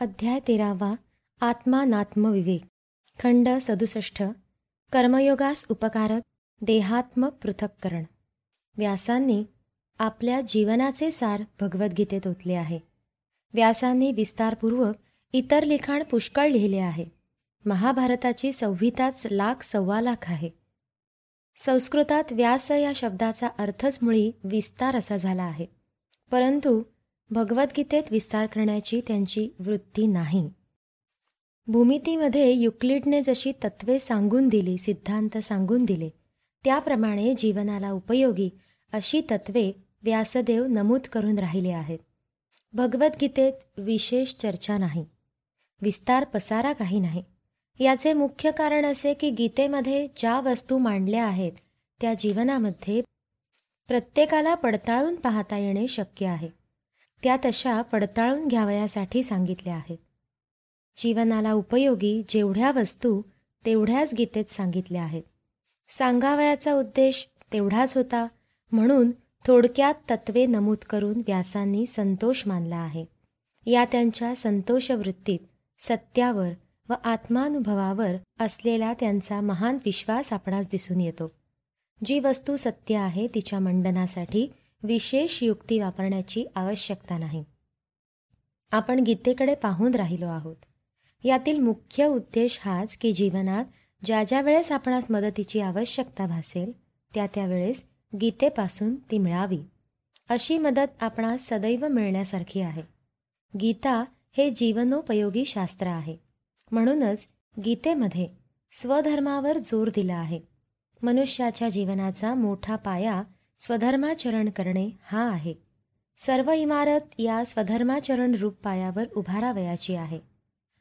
अध्याय तेरावा आत्मानात्मविवेक. खंड सदुसष्ट कर्मयोगास उपकारक देहात्म पृथक्करण. व्यासांनी आपल्या जीवनाचे सार भगवद्गीतेत ओतले आहे. व्यासांनी विस्तारपूर्वक इतर लिखाण पुष्कळ लिहिले आहे. महाभारताची संहिताच लाख सव्वा लाख आहे. संस्कृतात व्यास या शब्दाचा अर्थच मुळी विस्तार असा झाला आहे. परंतु भगवद्गीतेत विस्तार करण्याची त्यांची वृत्ती नाही. भूमितीमध्ये युक्लिडने जशी तत्वे सांगून दिली सिद्धांत सांगून दिले त्याप्रमाणे जीवनाला उपयोगी अशी तत्वे व्यासदेव नमूद करून राहिले आहेत. भगवद्गीतेत विशेष चर्चा नाही. विस्तार पसारा काही नाही. याचे मुख्य कारण असे की गीतेमध्ये ज्या वस्तू मांडल्या आहेत त्या जीवनामध्ये प्रत्येकाला पडताळून पाहता येणे शक्य आहे. त्या तशा पडताळून घ्यावयासाठी सांगितल्या आहेत. जीवनाला उपयोगी जेवढ्या वस्तू तेवढ्याच गीतेत सांगितल्या आहेत. सांगावयाचा उद्देश तेवढाच होता म्हणून थोडक्यात तत्वे नमूद करून व्यासांनी संतोष मानला आहे. या त्यांच्या संतोषवृत्तीत सत्यावर व आत्मानुभवावर असलेला त्यांचा महान विश्वास आपणास दिसून येतो. जी वस्तू सत्य आहे तिच्या मंडनासाठी विशेष युक्ती वापरण्याची आवश्यकता नाही. आपण गीतेकडे पाहून राहिलो आहोत. यातील मुख्य उद्देश हाच की जीवनात ज्या ज्या वेळेस आपणास मदतीची आवश्यकता भासेल त्या त्यावेळेस गीतेपासून ती मिळावी. अशी मदत आपणास सदैव मिळण्यासारखी आहे. गीता हे जीवनोपयोगी शास्त्र आहे. म्हणूनच गीतेमध्ये स्वधर्मावर जोर दिला आहे. मनुष्याच्या जीवनाचा मोठा पाया स्वधर्माचरण करणे हा आहे. सर्व इमारत या स्वधर्माचरण रूप पायावर उभारावयाची आहे.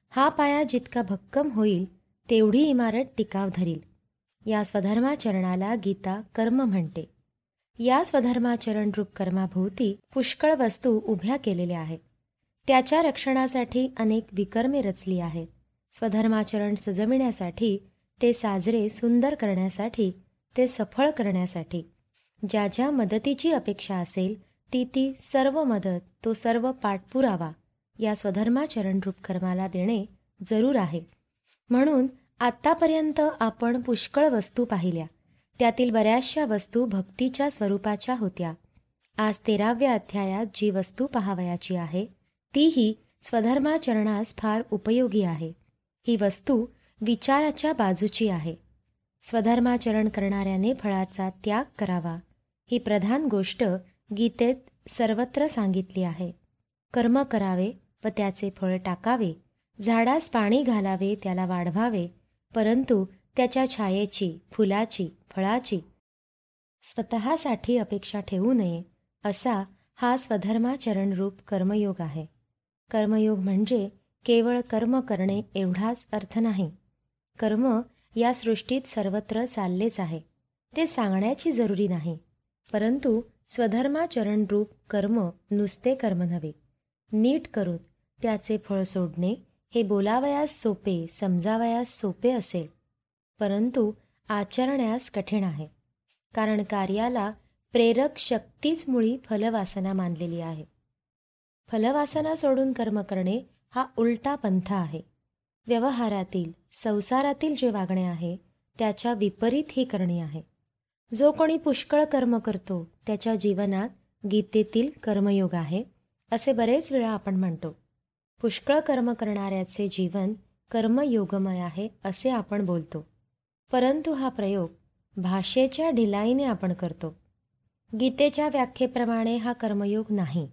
हा पाया जितका भक्कम होईल तेवढी इमारत टिकाव धरील. या स्वधर्माचरणाला गीता कर्म म्हणते. या स्वधर्माचरण रूप कर्माभोवती पुष्कळ वस्तू उभ्या केलेल्या आहेत. त्याच्या रक्षणासाठी अनेक विकर्मे रचली आहेत. स्वधर्माचरण सजविण्यासाठी ते साजरे सुंदर करण्यासाठी ते सफळ करण्यासाठी. ज्या ज्या मदतीची अपेक्षा असेल ती ती सर्व मदत तो सर्व पाठपुरावा या स्वधर्माचरण रूप कर्माला देणे जरूर आहे. म्हणून आत्तापर्यंत आपण पुष्कळ वस्तू पाहिल्या. त्यातील बऱ्याचशा वस्तू भक्तीच्या स्वरूपाच्या होत्या. आज तेराव्या अध्यायात जी वस्तू पहावयाची आहे तीही स्वधर्माचरणास फार उपयोगी आहे. ही वस्तू विचाराच्या बाजूची आहे. स्वधर्माचरण करणाऱ्याने फळाचा त्याग करावा. ही प्रधान गोष्ट गीतेत सर्वत्र सांगितली आहे. कर्म करावे व त्याचे फळ टाकावे झाडास पाणी घालावे त्याला वाढवावे परंतु त्याच्या छायेची फुलाची फळाची स्वतःसाठी अपेक्षा ठेवू नये असा हा स्वधर्माचरण रूप कर्मयोग आहे. कर्मयोग म्हणजे केवळ कर्म करणे एवढाच अर्थ नाही. कर्म या सृष्टीत सर्वत्र चाललेच आहे. ते सांगण्याची जरुरी नाही. परंतु स्वधर्माचरण रूप कर्म नुसते कर्म नव्हे. नीट करून त्याचे फळ सोडणे हे बोलावयास सोपे समजावयास सोपे असेल. परंतु आचरण्यास कठीण आहे. कारण कार्याला प्रेरक शक्तीच मुळी फलवासना मानलेली आहे. फलवासना सोडून कर्म करणे हा उलटा पंथ आहे. व्यवहारातील संसारातील जे वागणे आहे त्याच्या विपरीत ही करणे आहे. जो कोणी पुष्कळ कर्म करतो त्याच्या जीवनात गीतेतील कर्मयोग आहे असे बरेच वेळा आपण म्हणतो. पुष्कळ कर्म करणाऱ्याचे जीवन कर्मयोगमय आहे असे आपण बोलतो. परंतु हा प्रयोग भाषेच्या ढिलाईने आपण करतो. गीतेच्या व्याख्येप्रमाणे हा कर्मयोग नाही.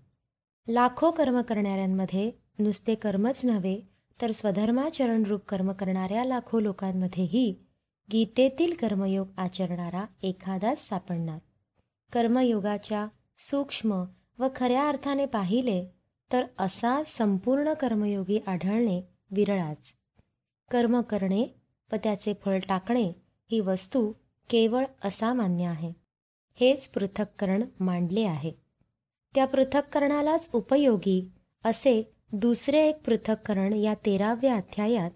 लाखो कर्म करणाऱ्यांमध्ये नुसते कर्मच नव्हे तर स्वधर्माचरणरूप कर्म करणाऱ्या लाखो लोकांमध्येही गीतेतील कर्मयोग आचरणारा एखादाच सापडणार. कर्मयोगाच्या सूक्ष्म व खऱ्या अर्थाने पाहिले तर असा संपूर्ण कर्मयोगी आढळणे विरळाच. कर्म करणे व त्याचे फळ टाकणे ही वस्तू केवळ असामान्य आहे. हेच पृथक्करण मांडले आहे. त्या पृथक्करणालाच उपयोगी असे दुसरे एक पृथक्करण या तेराव्या अध्यायात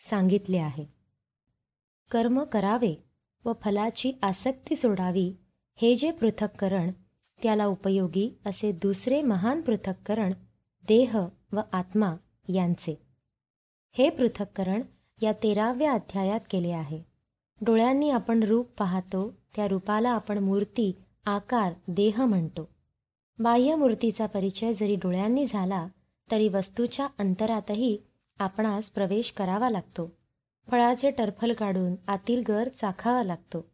सांगितले आहे. कर्म करावे व फलाची आसक्ती सोडावी हे जे पृथक्करण त्याला उपयोगी असे दुसरे महान पृथक्करण देह व आत्मा यांचे. हे पृथक्करण या तेराव्या अध्यायात केले आहे. डोळ्यांनी आपण रूप पाहतो त्या रूपाला आपण मूर्ती आकार देह म्हणतो. बाह्य मूर्तीचा परिचय जरी डोळ्यांनी झाला तरी वस्तूच्या अंतरातही आपणास प्रवेश करावा लागतो. फळाचे टरफल काढून आतील गर चाखावा लागतो.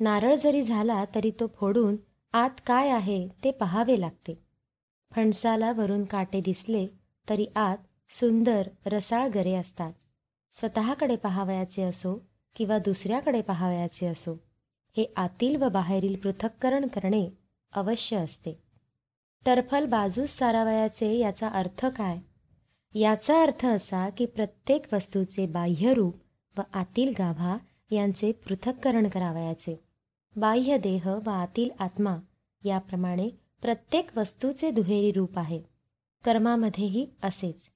नारळ जरी झाला तरी तो फोडून आत काय आहे ते पहावे लागते. फणसाला वरून काटे दिसले तरी आत सुंदर रसाळ गरे असतात. स्वतःकडे पहावयाचे असो किंवा दुसऱ्याकडे पहावयाचे असो हे आतील व बाहेरील पृथक्करण करणे अवश्य असते. टरफल बाजूस सारावयाचे याचा अर्थ काय? याचा अर्थ असा की प्रत्येक वस्तूचे बाह्यरूप व आतील गाभा यांचे पृथक्करण करावयाचे. बाह्य देह व आतील आत्मा याप्रमाणे प्रत्येक वस्तूचे दुहेरी रूप आहे. कर्मामध्येही असेच.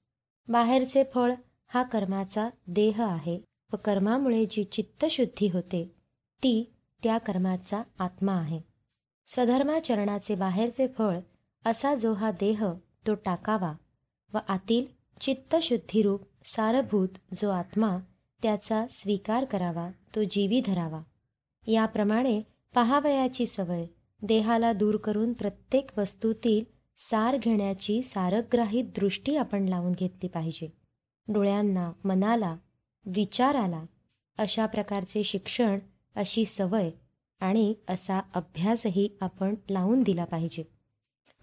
बाहेरचे फळ हा कर्माचा देह आहे व कर्मामुळे जी चित्तशुद्धी होते ती त्या कर्माचा आत्मा आहे. स्वधर्माचरणाचे बाहेरचे फळ असा जो हा देह तो टाकावा व आतील चित्तशुद्धीरूप सारभूत जो आत्मा त्याचा स्वीकार करावा तो जीवी धरावा. याप्रमाणे पहावयाची सवय देहाला दूर करून प्रत्येक वस्तूतील सार घेण्याची सारग्राही दृष्टी आपण लावून घेतली पाहिजे. डोळ्यांना मनाला विचाराला अशा प्रकारचे शिक्षण अशी सवय आणि असा अभ्यासही आपण लावून दिला पाहिजे.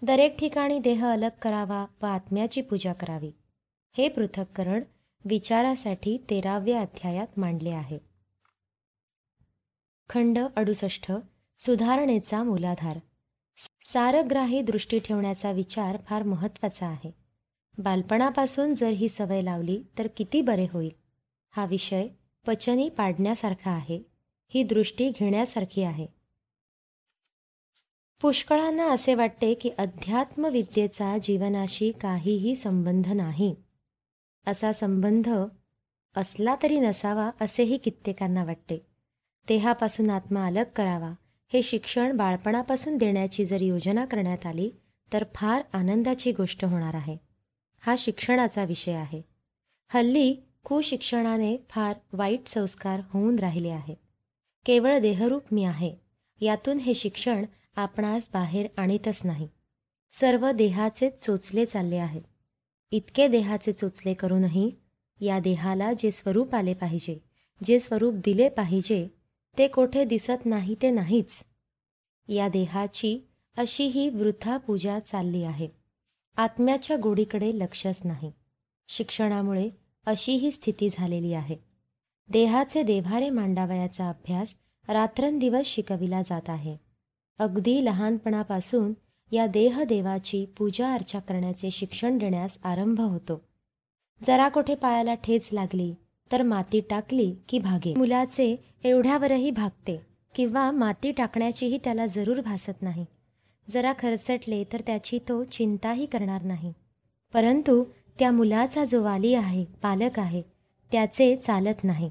दरेक ठिकाणी देह अलग करावा व आत्म्याची पूजा करावी. हे पृथक्करण विचारासाठी तेराव्या अध्यायात मांडले आहे. खंड अडुसष्ट. सुधारणेचा मूलाधार. सारग्राही दृष्टी ठेवण्याचा विचार फार महत्त्वाचा आहे. बालपणापासून जर ही सवय लावली तर किती बरे होईल? हा विषय पचनी पाडण्यासारखा आहे. ही दृष्टी घेण्यासारखी आहे. पुष्कळांना असे वाटते की अध्यात्मविद्येचा जीवनाशी काहीही संबंध नाही. असा संबंध असला तरी नसावा असेही कित्येकांना वाटते. देहापासून आत्मा अलग करावा हे शिक्षण बाळपणापासून देण्याची जर योजना करण्यात आली तर फार आनंदाची गोष्ट होणार आहे. हा शिक्षणाचा विषय आहे. हल्ली कुशिक्षणाने फार वाईट संस्कार होऊन राहिले आहेत. केवळ देहरूप मी आहे यातून हे शिक्षण आपणास बाहेर आणीतच नाही. सर्व देहाचेच चोचले चालले आहेत. इतके देहाचे चोचले करूनही या देहाला जे स्वरूप आले पाहिजे जे स्वरूप दिले पाहिजे ते कोठे दिसत नाही ते नाहीच. या देहाची अशी ही वृथा पूजा चालली आहे. आत्म्याच्या गोडीकडे लक्षच नाही. शिक्षणामुळे अशी ही स्थिती झालेली आहे. देहाचे देव्हारे मांडावयाचा अभ्यास रात्रंदिवस शिकविला जात आहे. अगदी लहानपणापासून या देहदेवाची पूजा अर्चा करण्याचे शिक्षण देण्यास आरंभ होतो. जरा कोठे पायाला ठेच लागली तर माती टाकली की भागे. मुलाचे एवढ्यावरही भागते किंवा माती टाकण्याचीही त्याला जरूर भासत नाही. जरा खरचटले तर त्याची तो चिंताही करणार नाही. परंतु त्या मुलाचा जो वाली आहे पालक आहे त्याचे चालत नाही.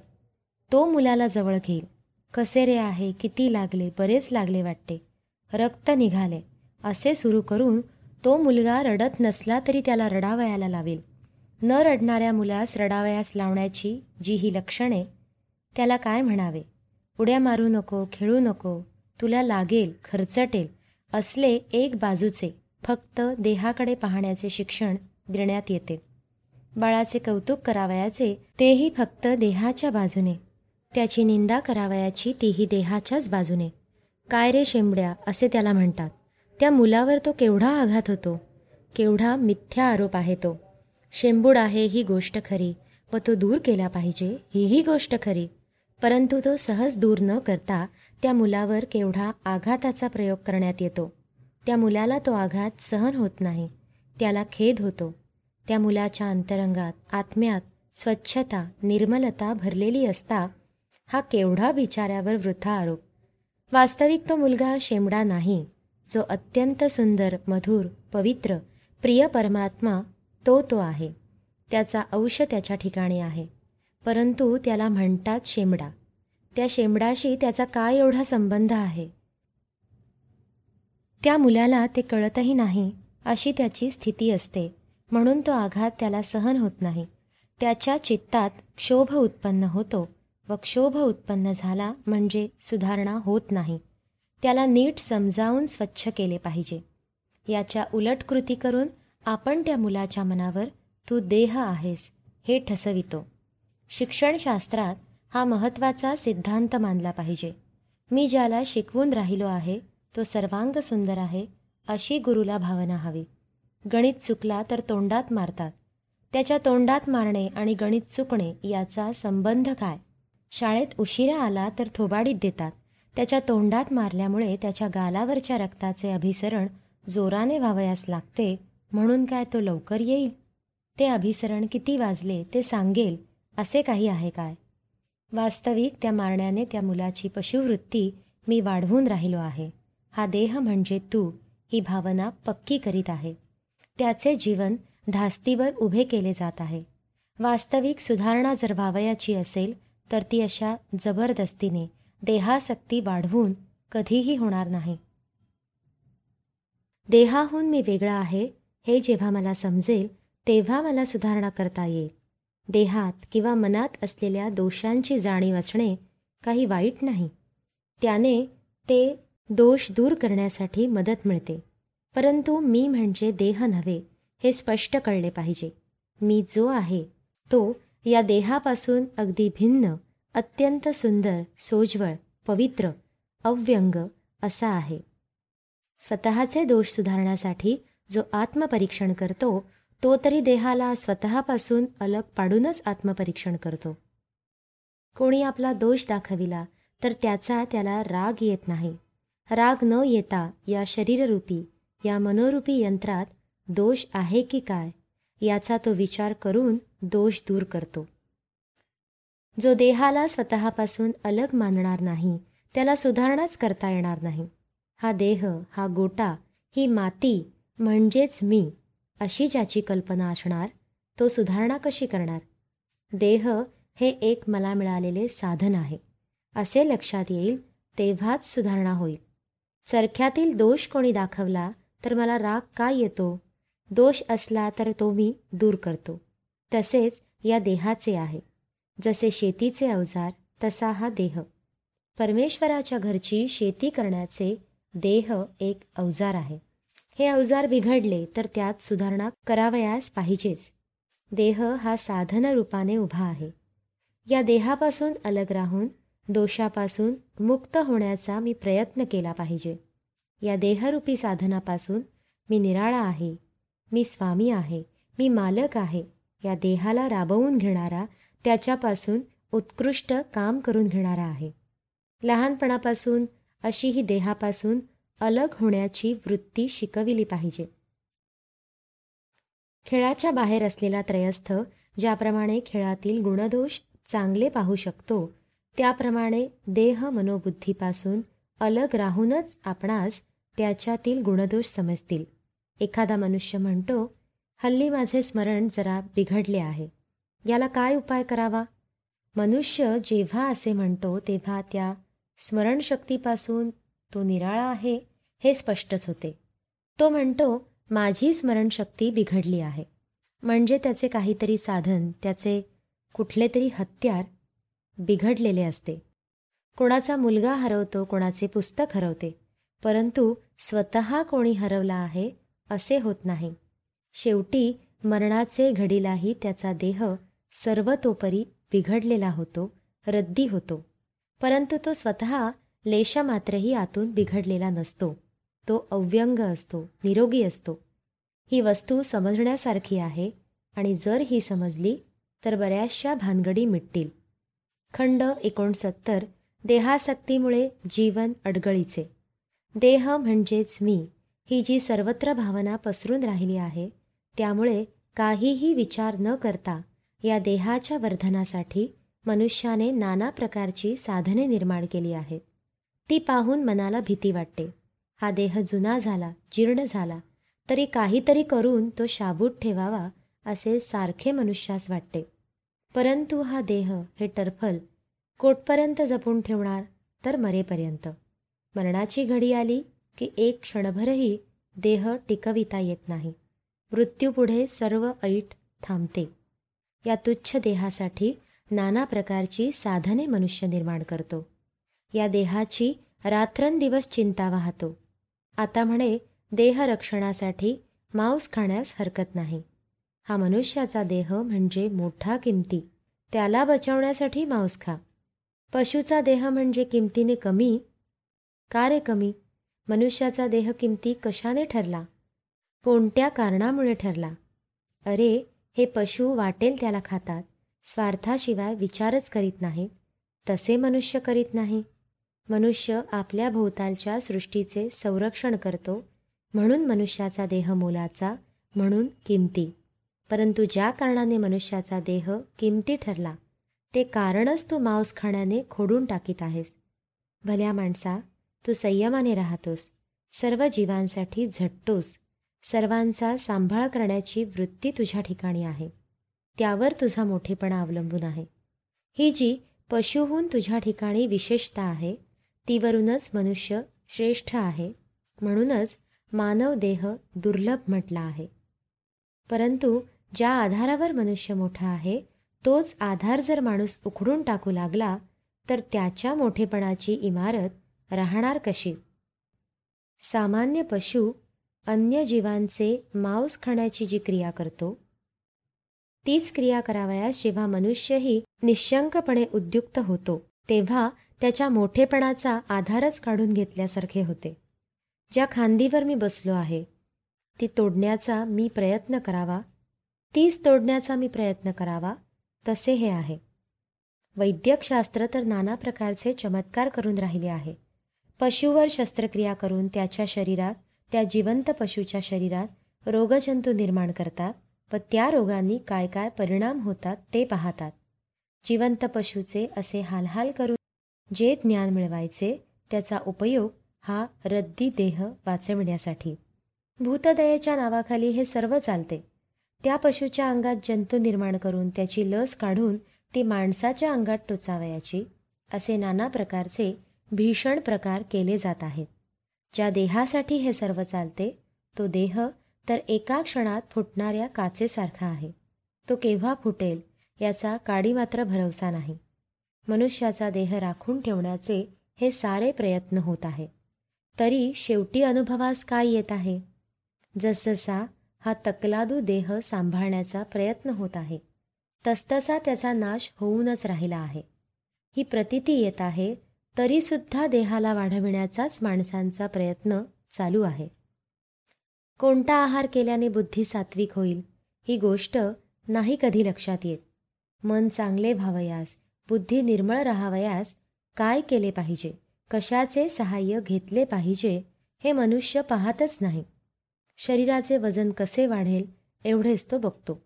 तो मुलाला जवळ घेईल. कसे रे आहे किती लागले बरेच लागले वाटते. रक्त निघाले. असे सुरू करून तो मुलगा रडत नसला तरी त्याला रडावयाला लावेल. न रडणाऱ्या मुलास रडावयास लावण्याची जी ही लक्षणे. त्याला काय म्हणावे? उड्या मारू नको खेळू नको तुला लागेल खर्चटेल असले एक बाजूचे फक्त देहाकडे पाहण्याचे शिक्षण देण्यात येते. बाळाचे कौतुक करावयाचे तेही फक्त देहाच्या बाजूने. त्याची निंदा करावयाची तीही देहाच्याच बाजूने. काय रे शेंबड्या असे त्याला म्हणतात. त्या मुलावर तो केवढा आघात होतो केवढा मिथ्या आरोप आहे तो. शेंबूड आहे ही गोष्ट खरी व तो दूर केला पाहिजे हीही गोष्ट खरी. परंतु तो सहज दूर न करता त्या मुलावर केवढा आघाताचा प्रयोग करण्यात येतो. त्या मुलाला तो आघात सहन होत नाही त्याला खेद होतो. त्या मुलाच्या अंतरंगात आत्म्यात स्वच्छता निर्मलता भरलेली असता हा केवढा बिचाऱ्यावर वृथा आरोप. वास्तविक तो मुलगा शेमडा नाही जो अत्यंत सुंदर मधुर पवित्र प्रिय परमात्मा तो तो आहे. त्याचा अंश त्याच्या ठिकाणी आहे. परंतु त्याला म्हणतात शेमडा. त्या शेंबडाशी त्याचा काय एवढा संबंध आहे? त्या मुलाला ते कळतही नाही अशी त्याची स्थिती असते. म्हणून तो आघात त्याला सहन होत नाही. त्याच्या चित्तात क्षोभ उत्पन्न होतो व क्षोभ उत्पन्न झाला म्हणजे सुधारणा होत नाही. त्याला नीट समजावून स्वच्छ केले पाहिजे. याच्या उलट कृती करून आपण त्या मुलाच्या मनावर तू देह आहेस हे ठसवितो. शिक्षणशास्त्रात हा महत्त्वाचा सिद्धांत मानला पाहिजे. मी ज्याला शिकवून राहिलो आहे तो सर्वांग सुंदर आहे अशी गुरुला भावना हवी. गणित चुकला तर तोंडात मारतात. त्याच्या तोंडात मारणे आणि गणित चुकणे याचा संबंध काय? शाळेत उशिरा आला तर थोबाडीत देतात. त्याच्या तोंडात मारल्यामुळे त्याच्या गालावरच्या रक्ताचे अभिसरण जोराने व्हावयास लागते म्हणून काय तो लवकर येईल? ते अभिसरण किती वाजले ते सांगेल असे काही आहे काय? वास्तविक त्या मारण्याने त्या मुलाची पशुवृत्ती मी वाढवून राहिलो आहे. हा देह म्हणजे तू ही भावना पक्की करीत आहे. त्याचे जीवन धास्तीवर उभे केले जात आहे. वास्तविक सुधारणा जर व्हावयाची असेल तर ती अशा जबरदस्तीने देहासक्ती वाढवून कधीही होणार नाही. देहाहून मी वेगळा आहे हे जेव्हा मला समजेल तेव्हा मला सुधारणा करता येईल. देहात किंवा मनात असलेल्या दोषांची जाणीव असणे काही वाईट नाही. त्याने ते दोष दूर करण्यासाठी मदत मिळते. परंतु मी म्हणजे देह नव्हे हे स्पष्ट कळले पाहिजे. मी जो आहे तो या देहापासून अगदी भिन्न अत्यंत सुंदर सोज्वळ पवित्र अव्यंग असा आहे. स्वतःचे दोष सुधारण्यासाठी जो आत्मपरीक्षण करतो तो तरी देहाला स्वतःपासून अलग पाडूनच आत्मपरीक्षण करतो. कोणी आपला दोष दाखविला तर त्याचा त्याला राग येत नाही. राग न येता या शरीररूपी या मनोरूपी यंत्रात दोष आहे की काय याचा तो विचार करून दोष दूर करतो. जो देहाला स्वतःपासून अलग मानणार नाही त्याला सुधारणाच करता येणार नाही. हा देह हा गोटा ही माती म्हणजेच मी अशी ज्याची कल्पना असणार तो सुधारणा कशी करणार? देह हे एक मला मिळालेले साधन आहे. असे लक्षात येईल तेव्हाच सुधारणा होईल. चरख्यातील दोष कोणी दाखवला तर मला राग का येतो? दोष असला तर तो मी दूर करतो. तसेच या देहाचे आहे. जसे शेतीचे अवजार तसा हा देह. परमेश्वराच्या घरची शेती करण्याचे देह एक अवजार आहे. हे अवजार बिघडले तर त्यात सुधारणा करावयास पाहिजेच. देह हा साधन रूपाने उभा आहे. या देहापासून अलग राहून दोषापासून मुक्त होण्याचा मी प्रयत्न केला पाहिजे. या देहरूपी साधनापासून मी निराळा आहे. मी स्वामी आहे. मी मालक आहे. या देहाला राबवून घेणारा त्याच्यापासून उत्कृष्ट काम करून घेणारा आहे. लहानपणापासून अशी ही देहापासून अलग होण्याची वृत्ती शिकविली पाहिजे. खेळाच्या बाहेर असलेला त्रयस्थ ज्याप्रमाणे खेळातील गुणदोष चांगले पाहू शकतो त्याप्रमाणे देह मनोबुद्धीपासून अलग राहूनच आपणास त्याच्यातील गुणदोष समजतील. एखादा मनुष्य म्हणतो हल्ली माझे स्मरण जरा बिघडले आहे. याला काय उपाय करावा? मनुष्य जेव्हा असे म्हणतो तेव्हा त्या स्मरणशक्तीपासून तो निराळा आहे हे स्पष्टच होते. तो म्हणतो माझी स्मरणशक्ती बिघडली आहे. म्हणजे त्याचे काहीतरी साधन त्याचे कुठले तरी हत्यार बिघडलेले असते. कोणाचा मुलगा हरवतो कोणाचे पुस्तक हरवते परंतु स्वतः कोणी हरवला आहे असे होत नाही. शेवटी मरणाचे घडीलाही त्याचा देह सर्वतोपरी बिघडलेला होतो रद्दी होतो. परंतु तो स्वतः लेशामात्रही आतून बिघडलेला नसतो. तो अव्यंग असतो निरोगी असतो. ही वस्तू समजण्यासारखी आहे आणि जर ही समजली तर बऱ्याचशा भानगडी मिटतील. खंड एकोणसत्तर देहासक्तीमुळे जीवन अडगळीचे. देह म्हणजेच मी ही जी सर्वत्र भावना पसरून राहिली आहे त्यामुळे काहीही विचार न करता या देहाच्या वर्धनासाठी मनुष्याने नाना प्रकारची साधने निर्माण केली आहेत. ती पाहून मनाला भीती वाटते. हा देह जुना झाला जीर्ण झाला तरी काहीतरी करून तो शाबूत ठेवावा असे सारखे मनुष्यास वाटते. परंतु हा देह हे टरफल कोटपर्यंत जपून ठेवणार तर मरेपर्यंत. मरणाची घडी आली की एक क्षणभरही देह टिकविता येत नाही. मृत्यूपुढे सर्व ऐट थांबते. या तुच्छ देहासाठी नाना प्रकारची साधने मनुष्य निर्माण करतो. या देहाची रात्रंदिवस चिंता वाहतो. आता म्हणे देहरक्षणासाठी मांस खाण्यास हरकत नाही. हा मनुष्याचा देह म्हणजे मोठा किमती. त्याला बचावण्यासाठी मांस खा. पशुचा देह म्हणजे किमतीने कमी? का रे कमी? मनुष्याचा देह किमती कशाने ठरला? कोणत्या कारणामुळे ठरला? अरे हे पशु वाटेल त्याला खातात. स्वार्थाशिवाय विचारच करीत नाहीत तसे मनुष्य करीत नाही. मनुष्य आपल्या भोवतालच्या सृष्टीचे संरक्षण करतो म्हणून मनुष्याचा देह मोलाचा म्हणून किमती. परंतु ज्या कारणाने मनुष्याचा देह किमती ठरला ते कारणच तू मांस खाण्याने खोडून टाकीत आहेस. भल्या माणसा तू संयमाने राहतोस. सर्व जीवांसाठी झटतोस. सर्वांचा सांभाळ करण्याची वृत्ती तुझ्या ठिकाणी आहे. त्यावर तुझा मोठेपणा अवलंबून आहे. ही जी पशुहून तुझ्या ठिकाणी विशेषता आहे तीवरूनच मनुष्य श्रेष्ठ आहे म्हणूनच मानव देह दुर्लभ म्हटला आहे. परंतु ज्या आधारावर मनुष्य मोठा आहे तोच आधार जर माणूस उखडून टाकू लागला तर त्याच्या मोठेपणाची इमारत राहणार कशी? सामान्य पशु अन्य जीवांचे मांस खाण्याची जी क्रिया करतो तीच क्रिया करावयास जेव्हा मनुष्यही निशंकपणे उद्युक्त होतो तेव्हा त्याच्या मोठेपणाचा आधारच काढून घेतल्यासारखे होते. ज्या खांदीवर मी बसलो आहे ती तोडण्याचा मी प्रयत्न करावा तीच तोडण्याचा मी प्रयत्न करावा तसे हे आहे. वैद्यकशास्त्र तर नाना प्रकारचे चमत्कार करून राहिले आहे. पशुवर शस्त्रक्रिया करून त्याच्या शरीरात त्या जिवंत पशूच्या शरीरात रोगजंतू निर्माण करतात व त्या रोगांनी काय काय परिणाम होतात ते पाहतात. जिवंत पशूचे असे हालहाल करून जे ज्ञान मिळवायचे त्याचा उपयोग हा रद्दी देह वाचविण्यासाठी. भूतदयेच्या नावाखाली हे सर्व चालते. त्या पशूच्या अंगात जंतू निर्माण करून त्याची लस काढून ती माणसाच्या अंगात टोचावयाची असे नाना प्रकारचे भीषण प्रकार केले जात आहेत. ज्या देहासाठी हे सर्व चालते तो देह तर एका क्षणात फुटणाऱ्या काचेसारखा आहे. तो केव्हा फुटेल याचा काडी मात्र भरवसा नाही. मनुष्याचा देह राखून ठेवण्याचे हे सारे प्रयत्न होत आहे. तरी शेवटी अनुभवास काय येत आहे? जसजसा हा तकलादू देह सांभाळण्याचा प्रयत्न होत आहे तसतसा त्याचा नाश होऊनच राहिला आहे. ही प्रतिती येत आहे तरीसुद्धा देहाला वाढविण्याचाच माणसांचा प्रयत्न चालू आहे. कोणता आहार केल्याने बुद्धी सात्विक होईल ही गोष्ट नाही कधी लक्षात येत. मन चांगले व्हावयास बुद्धी निर्मळ राहावयास काय केले पाहिजे कशाचे सहाय्य घेतले पाहिजे हे मनुष्य पाहतच नाही. शरीराचे वजन कसे वाढेल एवढेच तो बघतो.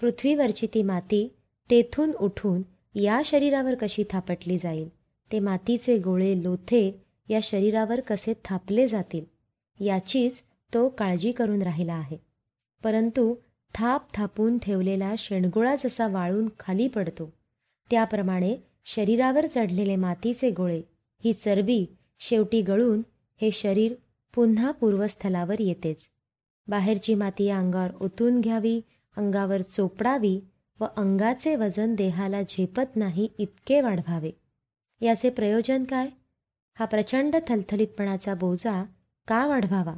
पृथ्वीवरची ती माती तेथून उठून या शरीरावर कशी थापटली जाईल ते मातीचे गोळे लोथे या शरीरावर कसे थापले जातील याचीच तो काळजी करून राहिला आहे. परंतु थाप थापून ठेवलेला शेणगोळा जसा वाळून खाली पडतो त्याप्रमाणे शरीरावर चढलेले मातीचे गोळे ही चरबी शेवटी गळून हे शरीर पुन्हा पूर्वस्थलावर येतेच. बाहेरची माती अंगावर ओतून घ्यावी अंगावर चोपडावी व अंगाचे वजन देहाला झेपत नाही इतके वाढवावे. याचे प्रयोजन काय? हा प्रचंड थलथलीतपणाचा बोजा का वाढवावा?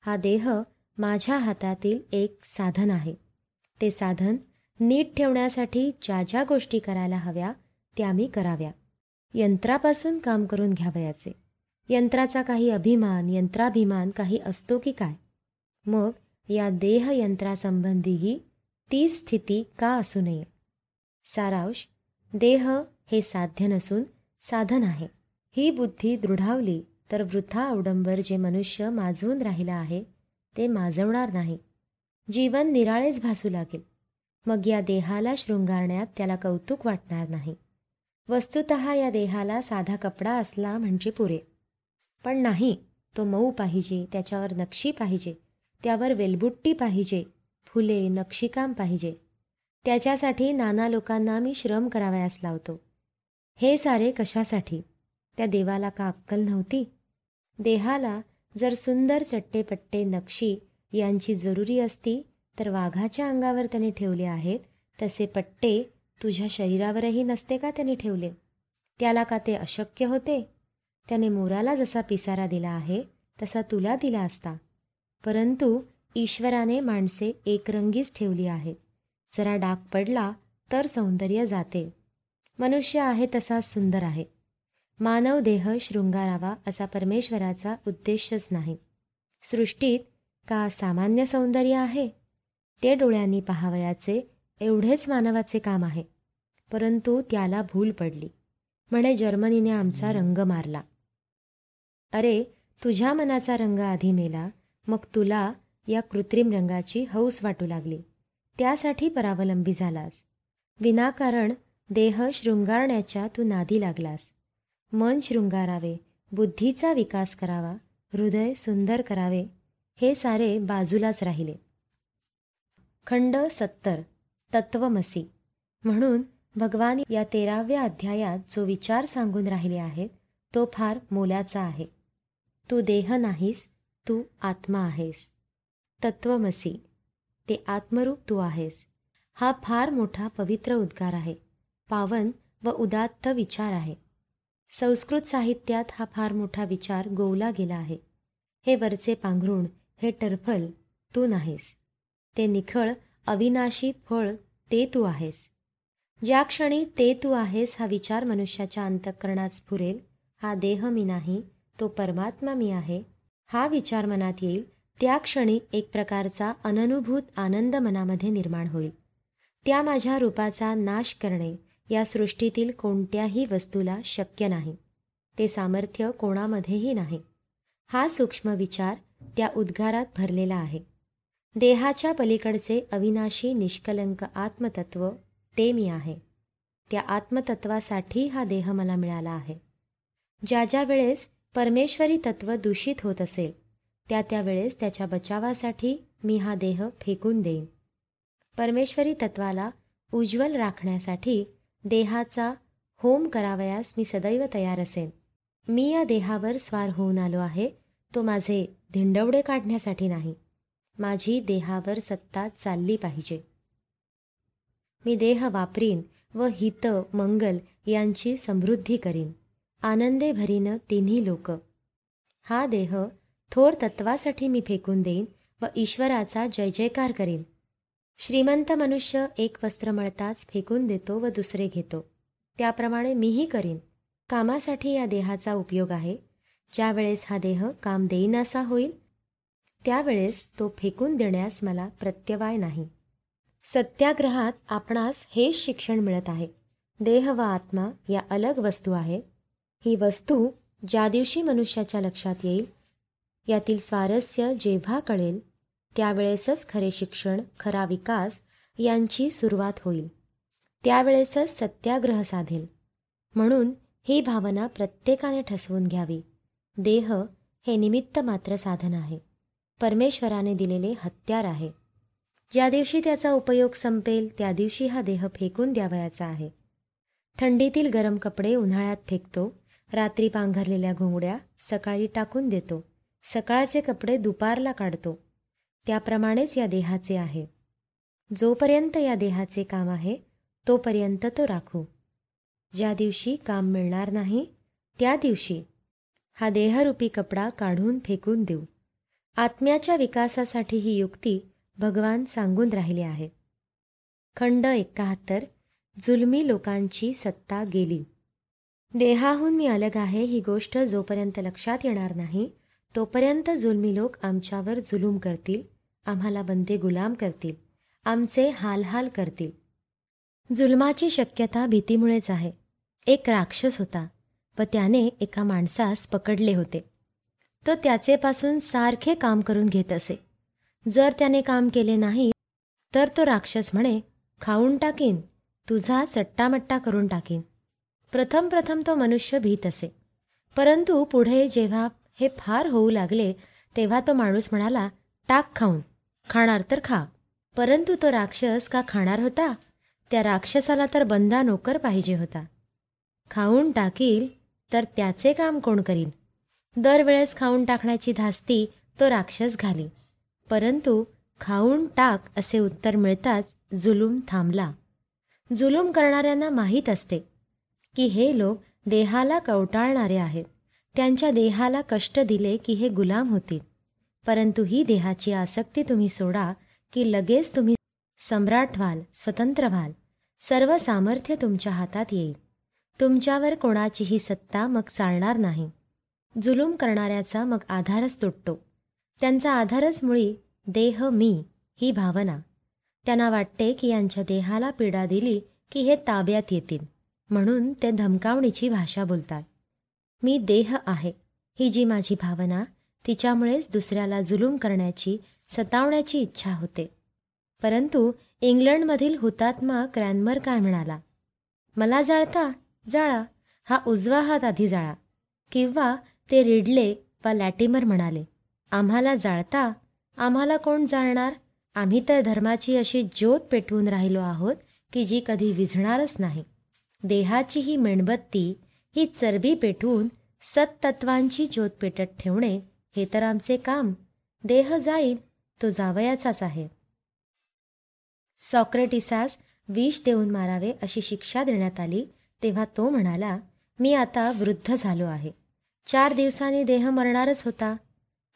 हा देह माझ्या हातातील एक साधन आहे. ते साधन नीट ठेवण्यासाठी ज्या ज्या गोष्टी करायला हव्या त्या मी कराव्या. यंत्रापासून काम करून घ्यावयाचे. यंत्राचा काही अभिमान यंत्राभिमान काही असतो की काय? मग या देह यंत्रासंबंधीही ती स्थिती का असू नये? सारांश देह हे साध्य नसून साधन आहे. ही बुद्धी दृढावली तर वृथा अवडंबर जे मनुष्य माजवून राहिला आहे ते माजवणार नाही. जीवन निराळेच भासू लागेल. मग या देहाला शृंगारण्यात त्याला कौतुक वाटणार नाही. वस्तुत या देहाला साधा कपडा असला म्हणजे पुरे. पण नाही तो मऊ पाहिजे त्याच्यावर नक्षी पाहिजे त्यावर वेलबुट्टी पाहिजे फुले नक्षीकाम पाहिजे. त्याच्यासाठी नाना लोकांना मी श्रम करावयास लावतो. हे सारे कशासाठी? त्या देवाला का अक्कल नव्हती? देहाला जर सुंदर चट्टेपट्टे नक्षी यांची जरुरी असती तर वाघाच्या अंगावर त्याने ठेवले आहेत तसे पट्टे तुझ्या शरीरावरही नसते का त्याने ठेवले? त्याला का ते अशक्य होते? त्याने मोराला जसा पिसारा दिला आहे तसा तुला दिला असता. परंतु ईश्वराने माणसे एकरंगीच ठेवली आहेत. जरा डाग पडला तर सौंदर्य जाते. मनुष्य आहे तसा सुंदर आहे. मानव देह शृंगारावा असा परमेश्वराचा उद्देशच नाही. सृष्टीत का सामान्य सौंदर्य आहे? ते डोळ्यांनी पाहावयाचे एवढेच मानवाचे काम आहे. परंतु त्याला भूल पडली. म्हणे जर्मनीने आमचा रंग मारला. अरे तुझ्या मनाचा रंग आधी मेला मग तुला या कृत्रिम रंगाची हौस वाटू लागली. त्यासाठी परावलंबी झालास. विनाकारण देह शृंगारण्याच्या तू नादी लागलास. मन शृंगारावे बुद्धीचा विकास करावा हृदय सुंदर करावे हे सारे बाजूलाच राहिले. खंड सत्तर तत्वमसी. म्हणून भगवान या तेराव्या अध्यायात जो विचार सांगून राहिले आहेत तो फार मोलाचा आहे. तू देह नाहीस तू आत्मा आहेस. तत्वमसी. ते आत्मरूप तू आहेस. हा फार मोठा पवित्र उद्गार आहे. पावन व उदात्त विचार आहे. संस्कृत साहित्यात हा फार मोठा विचार गोवला गेला आहे. हे वरचे पांघरुण हे टरफल तू नाहीस. ते निखळ अविनाशी फळ ते तू आहेस. ज्या क्षणी ते तू आहेस हा विचार मनुष्याच्या अंतःकरणात स्फुरेल हा देह मी नाही तो परमात्मा मी आहे हा विचार मनात येईल त्या क्षणी एक प्रकारचा अननुभूत आनंद मनामध्ये निर्माण होईल. त्या माझ्या रूपाचा नाश करणे या सृष्टीतील कोणत्याही वस्तूला शक्य नाही. ते सामर्थ्य कोणामध्येही नाही. हा सूक्ष्म विचार त्या उद्गारात भरलेला आहे. देहाच्या पलीकडचे अविनाशी निष्कलंक आत्मतत्व ते मी आहे. त्या आत्मतत्वासाठी हा देह मला मिळाला आहे. ज्या ज्या वेळेस परमेश्वरी तत्व दूषित होत असेल त्या त्यावेळेस त्याच्या बचावासाठी मी हा देह फेकून देईन. परमेश्वरी तत्वाला उज्ज्वल राखण्यासाठी देहाचा होम करावयास मी सदैव तयार असेन. मी या देहावर स्वार होऊन आलो आहे तो माझे धिंडवडे काढण्यासाठी नाही. माझी देहावर सत्ता चालली पाहिजे. मी देह वापरीन व हित मंगल यांची समृद्धी करीन. आनंदे भरीन तिन्ही लोक. हा देह थोर तत्वासाठी मी फेकून देईन व ईश्वराचा जय जयकार करीन. श्रीमंत मनुष्य एक वस्त्र मळताच फेकून देतो व दुसरे घेतो. त्याप्रमाणे मीही करीन. कामासाठी या देहाचा उपयोग आहे. ज्या वेळेस हा देह काम देईनासा होईल त्यावेळेस तो फेकून देण्यास मला प्रत्यवाय नाही. सत्याग्रहात आपणास हेच शिक्षण मिळत आहे. देह व आत्मा या अलग वस्तू आहेत ही वस्तू ज्या दिवशी मनुष्याच्या लक्षात येईल यातील स्वारस्य जेव्हा कळेल त्यावेळेसच खरे शिक्षण खरा विकास यांची सुरुवात होईल. त्यावेळेसच सत्याग्रह साधेल. म्हणून ही भावना प्रत्येकाने ठसवून घ्यावी. देह हे निमित्त मात्र साधन आहे. परमेश्वराने दिलेले हत्यार आहे. ज्या दिवशी त्याचा उपयोग संपेल त्या दिवशी हा देह फेकून द्यावयाचा आहे. थंडीतील गरम कपडे उन्हाळ्यात फेकतो रात्री पांघरलेल्या घोंगड्या सकाळी टाकून देतो सकाळचे कपडे दुपारला काढतो. त्याप्रमाणेच या देहाचे आहे. जोपर्यंत या देहाचे काम आहे तोपर्यंत तो राखू. ज्या दिवशी काम मिळणार नाही त्या दिवशी हा देहरूपी कपडा काढून फेकून देऊ. आत्म्याच्या विकासासाठी ही युक्ती भगवान सांगून राहिले आहे. खंड एकाहत्तर जुलमी लोकांची सत्ता गेली. देहाहून मी अलग आहे ही गोष्ट जोपर्यंत लक्षात येणार नाही तोपर्यंत जुलमी लोक आमच्यावर जुलूम करतील आम्हाला बंदे गुलाम करतील. आमचे हालहाल करतील. जुलमाची शक्यता भीतीमुळेच आहे. एक राक्षस होता. व त्याने एका माणसास पकडले होते. तो त्याचेपासून सारखे काम करून घेत असे. जर त्याने काम केले नाही तर तो राक्षस म्हणे खाऊन टाकीन. तुझा चट्टामट्टा करून टाकीन. प्रथम प्रथम तो मनुष्य भीत असे. परंतु पुढे जेव्हा हे फार होऊ लागले तेव्हा तो माणूस म्हणाला टाक खाऊन. खाणार तर खा. परंतु तो राक्षस का खाणार होता? त्या राक्षसाला तर बंदा नोकर पाहिजे होता. खाऊन टाकील तर त्याचे काम कोण करीन? दरवेळेस खाऊन टाकण्याची धास्ती तो राक्षस घाली. परंतु खाऊन टाक असे उत्तर मिळताच जुलूम थांबला. जुलूम करणाऱ्यांना माहीत असते की हे लोक देहाला कवटाळणारे आहेत. त्यांच्या देहाला कष्ट दिले की हे गुलाम होतील. परंतु ही देहाची आसक्ती तुम्ही सोडा की लगेच तुम्ही सम्राट व्हाल स्वतंत्र व्हाल. सर्व सामर्थ्य तुमच्या हातात येईल. तुमच्यावर कोणाचीही सत्ता मग चालणार नाही. जुलूम करणाऱ्याचा मग आधारच तुटतो. त्यांचा आधारच मुळी देह मी ही भावना. त्यांना वाटते की यांच्या देहाला पीडा दिली की हे ताब्यात येतील. म्हणून ते धमकावणीची भाषा बोलतात. मी देह आहे ही जी माझी भावना तिच्यामुळेच दुसऱ्याला जुलूम करण्याची सतावण्याची इच्छा होते. परंतु इंग्लंडमधील हुतात्मा क्रॅनमर काय म्हणाला? मला जाळता? जाळा. हा उजवा हात आधी जाळा. किंवा ते रिडले वा लॅटिमर म्हणाले आम्हाला जाळता? आम्हाला कोण जाळणार? आम्ही तर धर्माची अशी ज्योत पेटवून राहिलो आहोत की जी कधी विझणारच नाही. देहाची ही मेणबत्ती ही चरबी पेटवून सत्तत्वांची ज्योत पेटत ठेवणे हे तर आमचे काम. देह जाईल तो जावयाचाच आहे. सॉक्रेटिसास विष देऊन मारावे अशी शिक्षा देण्यात आली तेव्हा तो म्हणाला मी आता वृद्ध झालो आहे. चार दिवसांनी देह मरणारच होता.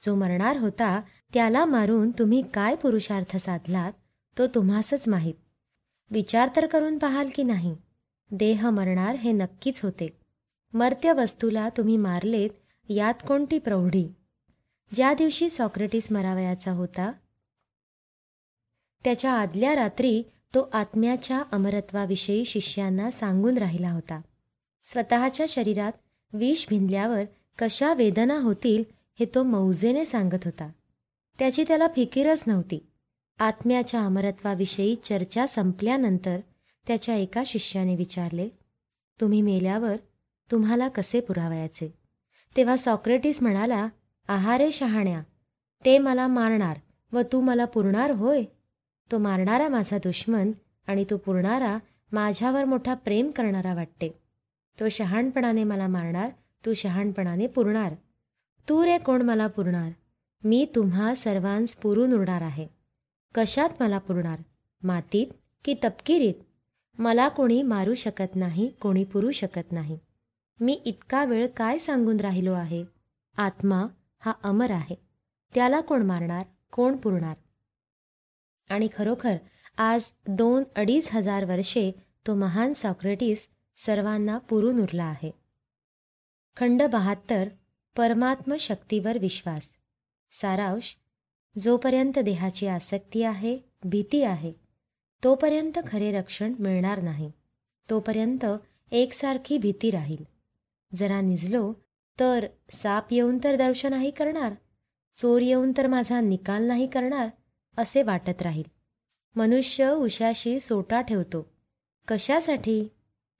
जो मरणार होता त्याला मारून तुम्ही काय पुरुषार्थ साधलात तो तुम्हासच माहीत. विचार तर करून पाहाल की नाही. देह मरणार हे नक्कीच होते. मर्त्य वस्तूला तुम्ही मारलेत यात कोणती प्रौढी? ज्या दिवशी सॉक्रेटिस मरावयाचा होता त्याच्या आदल्या रात्री तो आत्म्याच्या अमरत्वाविषयी शिष्यांना सांगून राहिला होता. स्वतःच्या शरीरात विष भिनल्यावर कशा वेदना होतील हे तो मौजेने सांगत होता. त्याची त्याला फिकीरच नव्हती. आत्म्याच्या अमरत्वाविषयी चर्चा संपल्यानंतर त्याच्या एका शिष्याने विचारले तुम्ही मेल्यावर तुम्हाला कसे पुरावायचे? तेव्हा सॉक्रेटिस म्हणाला आहारे शहाण्या ते मला मारणार व तू मला पुरणार होय. तो मारणारा माझा दुश्मन आणि तो पुरणारा माझ्यावर मोठा प्रेम करणारा वाटते. तो शहाणपणाने मला मारणार तू शहाणपणाने पुरणार. तू रे कोण मला पुरणार? मी तुम्हा सर्वांस पुरून उरणार आहे. कशात मला पुरणार? मातीत की तपकिरीत? मला कोणी मारू शकत नाही कोणी पुरू शकत नाही. मी इतका वेळ काय सांगून राहिलो आहे? आत्मा हा अमर आहे. त्याला कोण मारणार? कोण पुरणार? आणि खरोखर आज दोन अडीच हजार वर्षे तो महान सॉक्रेटिस सर्वांना पुरून उरला आहे. खंड बहात्तर परमात्म शक्तीवर विश्वास. सारांश जोपर्यंत देहाची आसक्ती आहे भीती आहे तोपर्यंत खरे रक्षण मिळणार नाही तोपर्यंत एकसारखी भीती राहील. जरा निजलो तर साप येऊन तर दर्श नाही करणार चोर येऊन तर माझा निकाल नाही करणार असे वाटत राहील. मनुष्य उशाशी सोटा ठेवतो. कशासाठी?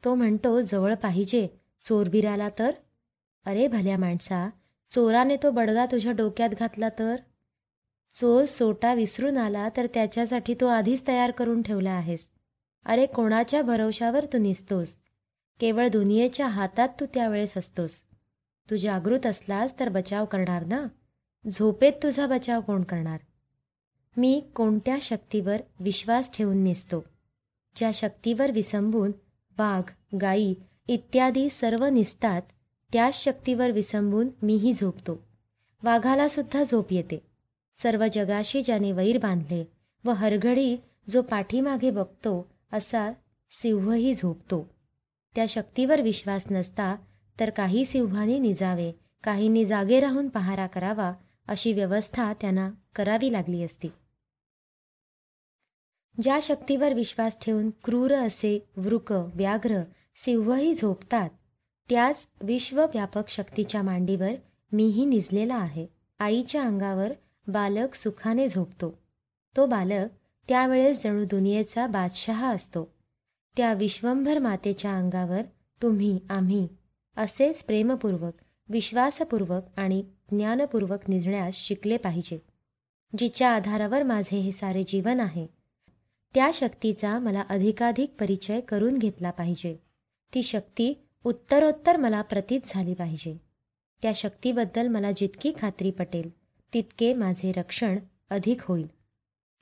तो म्हणतो जवळ पाहिजे चोरबिराला तर. अरे भल्या माणसा चोराने तो बडगा तुझ्या डोक्यात घातला तर? चोर सोटा विसरून आला तर त्याच्यासाठी तो आधीच तयार करून ठेवला आहेस. अरे कोणाच्या भरवशावर तू निसतोस? केवळ दुनियेच्या हातात तू त्यावेळेस असतोस. तू जागृत असलास तर बचाव करणार ना? झोपेत तुझा बचाव कोण करणार? मी कोणत्या शक्तीवर विश्वास ठेवून निसतो? ज्या शक्तीवर विसंबून वाघ गाई इत्यादी सर्व निसतात त्याच शक्तीवर विसंबून मीही झोपतो. वाघाला सुद्धा झोप येते. सर्व जगाशी ज्याने वैर बांधले व हरघडी जो पाठीमागे बघतो असा सिंहही झोपतो. त्या शक्तीवर विश्वास नसता तर काही सिंहाने निजावे काहींनी जागे राहून पहारा करावा अशी व्यवस्था त्यांना करावी लागली असती. ज्या शक्तीवर विश्वास ठेवून क्रूर असे वृक व्याघ्र सिंहही झोपतात त्याच विश्वव्यापक शक्तीच्या मांडीवर मीही निजलेला आहे. आईच्या अंगावर बालक सुखाने झोपतो. तो बालक त्यावेळेस जणू दुनियेचा बादशहा असतो. त्या विश्वंभर मातेच्या अंगावर तुम्ही आम्ही असेच प्रेमपूर्वक विश्वासपूर्वक आणि ज्ञानपूर्वक निजण्यास शिकले पाहिजे. जिच्या आधारावर माझे हे सारे जीवन आहे त्या शक्तीचा मला अधिकाधिक परिचय करून घेतला पाहिजे. ती शक्ती उत्तरोत्तर मला प्रतीत झाली पाहिजे. त्या शक्तीबद्दल मला जितकी खात्री पटेल तितके माझे रक्षण अधिक होईल.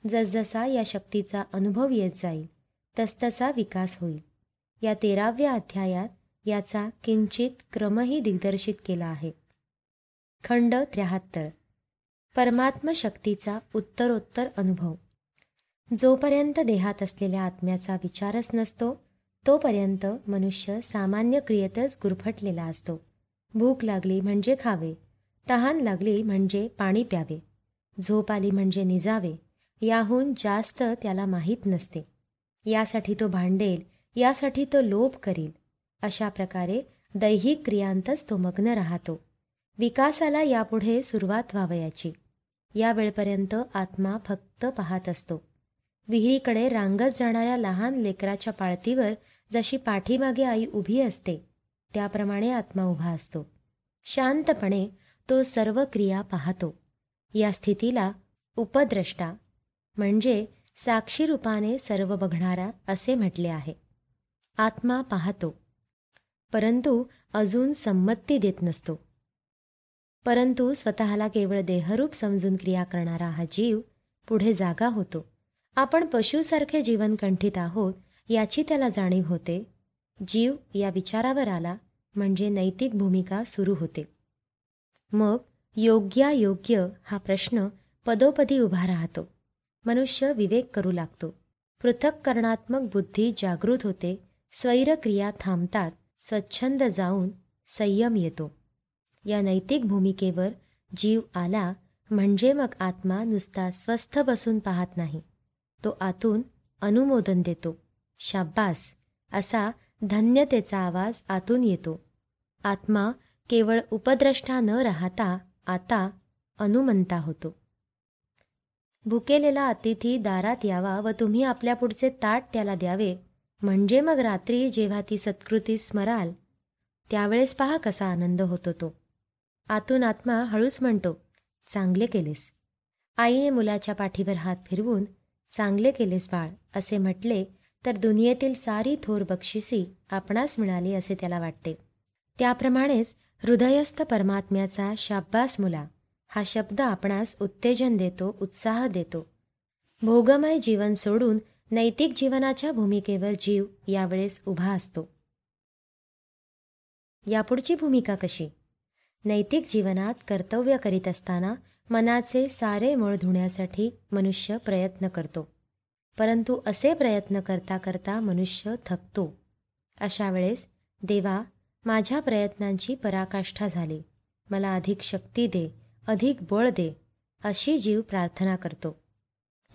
जसजसा या शक्तीचा अनुभव येत जाईल तसतसा विकास होईल. या तेराव्या अध्यायात याचा किंचित क्रमही दिग्दर्शित केला आहे. खंड त्र्याहत्तर. परमात्म शक्तीचा उत्तरोत्तर अनुभव. जोपर्यंत देहात असलेल्या आत्म्याचा विचारच नसतो तोपर्यंत मनुष्य सामान्य क्रियेतच गुरफटलेला असतो. भूक लागली म्हणजे खावे तहान लागली म्हणजे पाणी प्यावे झोप आली म्हणजे निजावे याहून जास्त त्याला माहीत नसते. यासाठी तो भांडेल यासाठी तो लोभ करील. अशा प्रकारे दैहिक क्रियांतच तो मग्न राहतो. विकासाला यापुढे सुरुवात व्हावयाची. या वेळपर्यंत आत्मा फक्त पाहत असतो. विहिरीकडे रांगत जाणाऱ्या लहान लेकराच्या पाळतीवर जशी पाठीमागे आई उभी असते त्याप्रमाणे आत्मा उभा असतो. शांतपणे तो सर्व क्रिया पाहतो. या स्थितीला उपद्रष्टा म्हणजे साक्षी रूपाने सर्व बघणारा असे म्हटले आहे. आत्मा पाहतो. परंतु अजून संमती देत नसतो. परंतु स्वतःला केवळ देहरूप समजून क्रिया करणारा हा जीव पुढे जागा होतो. आपण पशुसारखे जीवन कंठित आहोत याची त्याला जाणीव होते. जीव या विचारावर आला म्हणजे नैतिक भूमिका सुरू होते. मग योग्यायोग्य हा प्रश्न पदोपदी उभा राहतो. मनुष्य विवेक करू लागतो. पृथक्करणात्मक बुद्धी जागृत होते स्वैरक्रिया थांबतात स्वच्छंद जाऊन संयम येतो. या नैतिक भूमिकेवर जीव आला म्हणजे मग आत्मा नुसता स्वस्थ बसून पाहत नाही. तो आतून अनुमोदन देतो. शाब्बास! असा धन्यतेचा आवाज आतून येतो. आत्मा केवळ उपद्रष्टा न राहता आता अनुमंता होतो. भुकेलेला अतिथी दारात यावा व तुम्ही आपल्या पुढचे ताट त्याला द्यावे म्हणजे मग रात्री जेव्हा ती सत्कृती स्मराल त्यावेळेस पहा कसा आनंद होतो तो. आतून आत्मा हळूच म्हणतो चांगले केलेस. आईने मुलाच्या पाठीवर हात फिरवून चांगले केलेस बाळ. असे म्हटले तर दुनियेतील सारी थोर बक्षिसी आपणास मिळाली असे त्याला वाटते. त्याप्रमाणेच हृदयस्थ परमात्म्याचा शाब्बास मुला. हा शब्द आपणास उत्तेजन देतो उत्साह देतो. भोगमय जीवन सोडून नैतिक जीवनाच्या भूमिकेवर जीव यावेळेस उभा असतो. यापुढची भूमिका कशी? नैतिक जीवनात कर्तव्य करीत असताना मनाचे सारे मूळ धुण्यासाठी मनुष्य प्रयत्न करतो. परंतु असे प्रयत्न करता करता मनुष्य थकतो. अशा वेळेस देवा माझ्या प्रयत्नांची पराकाष्ठा झाली. मला अधिक शक्ती दे अधिक बळ दे अशी जीव प्रार्थना करतो.